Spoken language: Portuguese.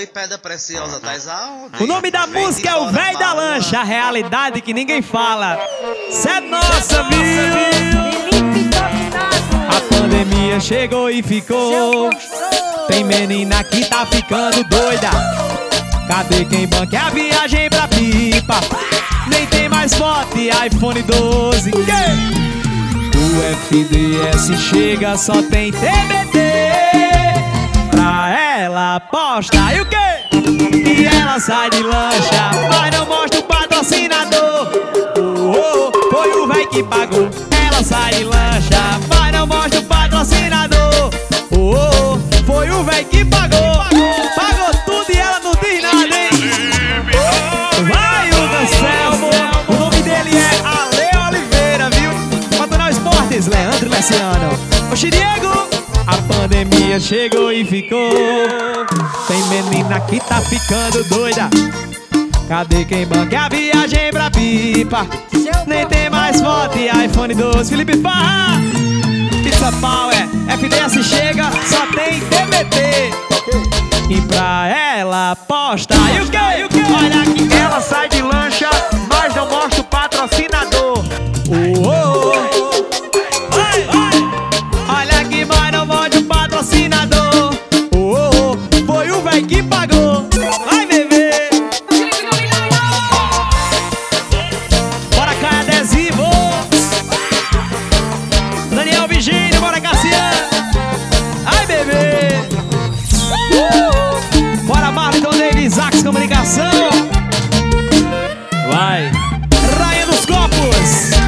Oi, pedra preciosa, tá aonde? O nome da Vem música é o Véi da. Lancha, a realidade que ninguém fala. Cê é nossa, viu? A pandemia chegou e ficou. Tem menina que tá ficando doida. Cadê quem banca a viagem pra pipa? Nem tem mais foto e iPhone 12. O FDS chega, só tem TBT. Pra ela posta e o quê? E ela sai de lancha, mas não mostra o patrocinador. Oh, oh, foi o véi que pagou. Ela sai de lancha, mas não mostra o patrocinador. Oh, oh, foi o véi que pagou. Pagou tudo e ela não diz nada, hein? Vai o Anselmo, o nome dele é Ale Oliveira, viu? Patonal Esportes, Leandro Messiano. Oxi, Diego! A pandemia chegou e ficou. Tem menina que tá ficando doida. Cadê quem banca a viagem pra pipa? Nem tem mais foto e iPhone 12. Felipe Farra! Pizza Power, FDS chega, só tem TBT. E pra ela posta E o que? E o que? Olha que ela sai de lancha Yes.